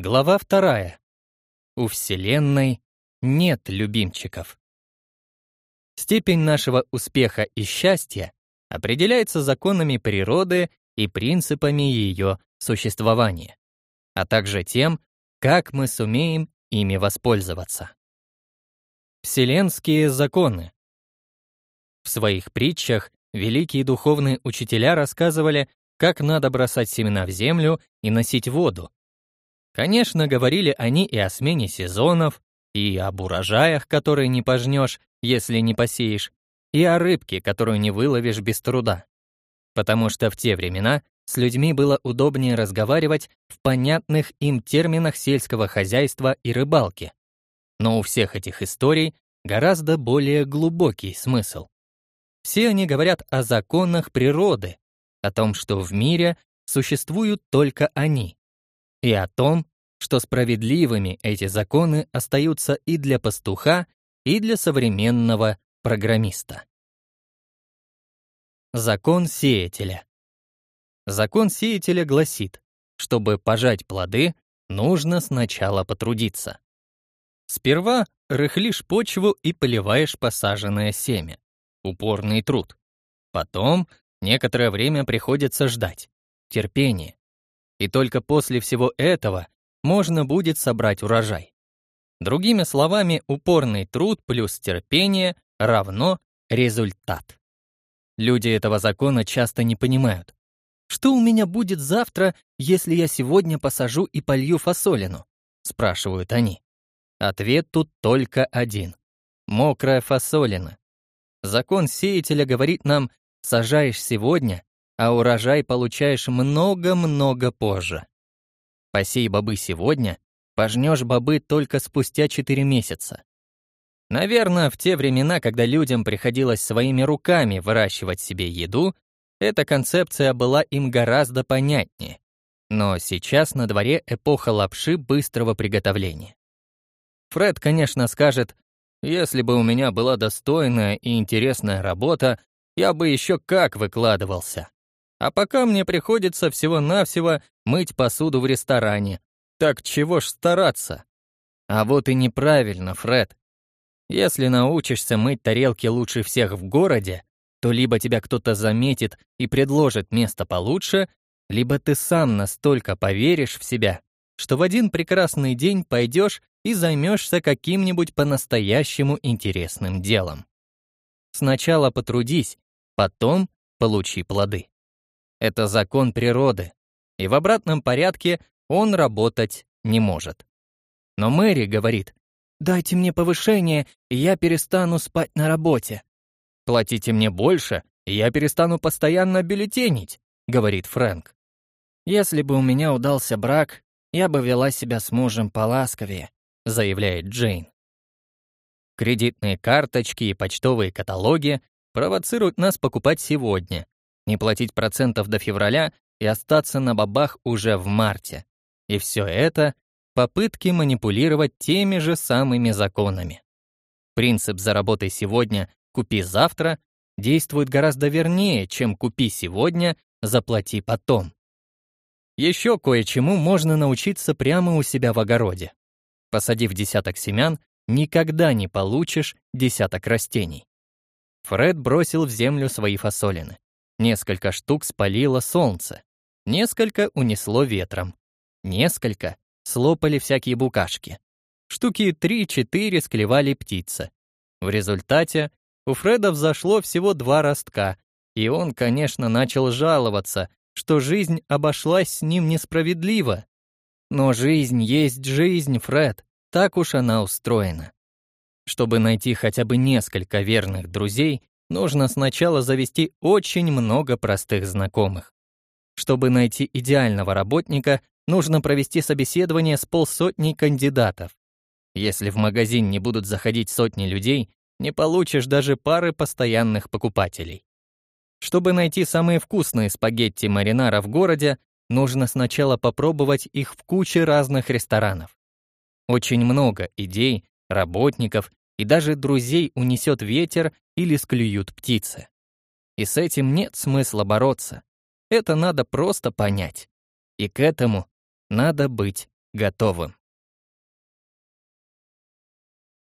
Глава вторая. У Вселенной нет любимчиков. Степень нашего успеха и счастья определяется законами природы и принципами ее существования, а также тем, как мы сумеем ими воспользоваться. Вселенские законы. В своих притчах великие духовные учителя рассказывали, как надо бросать семена в землю и носить воду, Конечно, говорили они и о смене сезонов, и об урожаях, которые не пожнешь, если не посеешь, и о рыбке, которую не выловишь без труда. Потому что в те времена с людьми было удобнее разговаривать в понятных им терминах сельского хозяйства и рыбалки. Но у всех этих историй гораздо более глубокий смысл. Все они говорят о законах природы, о том, что в мире существуют только они, и о том, что справедливыми эти законы остаются и для пастуха, и для современного программиста. Закон сеятеля. Закон сеятеля гласит, чтобы пожать плоды, нужно сначала потрудиться. Сперва рыхлишь почву и поливаешь посаженное семя. Упорный труд. Потом некоторое время приходится ждать. Терпение. И только после всего этого можно будет собрать урожай. Другими словами, упорный труд плюс терпение равно результат. Люди этого закона часто не понимают. «Что у меня будет завтра, если я сегодня посажу и полью фасолину?» — спрашивают они. Ответ тут только один. Мокрая фасолина. Закон сеятеля говорит нам, сажаешь сегодня, а урожай получаешь много-много позже. Посей бобы сегодня, пожнешь бобы только спустя 4 месяца. Наверное, в те времена, когда людям приходилось своими руками выращивать себе еду, эта концепция была им гораздо понятнее. Но сейчас на дворе эпоха лапши быстрого приготовления. Фред, конечно, скажет, если бы у меня была достойная и интересная работа, я бы еще как выкладывался. А пока мне приходится всего-навсего мыть посуду в ресторане. Так чего ж стараться? А вот и неправильно, Фред. Если научишься мыть тарелки лучше всех в городе, то либо тебя кто-то заметит и предложит место получше, либо ты сам настолько поверишь в себя, что в один прекрасный день пойдешь и займешься каким-нибудь по-настоящему интересным делом. Сначала потрудись, потом получи плоды. Это закон природы, и в обратном порядке он работать не может. Но Мэри говорит, «Дайте мне повышение, и я перестану спать на работе». «Платите мне больше, и я перестану постоянно бюллетенить», — говорит Фрэнк. «Если бы у меня удался брак, я бы вела себя с мужем поласковее», — заявляет Джейн. Кредитные карточки и почтовые каталоги провоцируют нас покупать сегодня, не платить процентов до февраля и остаться на бабах уже в марте. И все это — попытки манипулировать теми же самыми законами. Принцип «заработай сегодня, купи завтра» действует гораздо вернее, чем «купи сегодня, заплати потом». Еще кое-чему можно научиться прямо у себя в огороде. Посадив десяток семян, никогда не получишь десяток растений. Фред бросил в землю свои фасолины. Несколько штук спалило солнце, несколько унесло ветром, несколько слопали всякие букашки. Штуки три-четыре склевали птицы. В результате у Фреда взошло всего два ростка, и он, конечно, начал жаловаться, что жизнь обошлась с ним несправедливо. Но жизнь есть жизнь, Фред, так уж она устроена. Чтобы найти хотя бы несколько верных друзей, нужно сначала завести очень много простых знакомых. Чтобы найти идеального работника, нужно провести собеседование с полсотни кандидатов. Если в магазин не будут заходить сотни людей, не получишь даже пары постоянных покупателей. Чтобы найти самые вкусные спагетти маринара в городе, нужно сначала попробовать их в куче разных ресторанов. Очень много идей, работников и даже друзей унесет ветер или склюют птицы. И с этим нет смысла бороться. Это надо просто понять. И к этому надо быть готовым.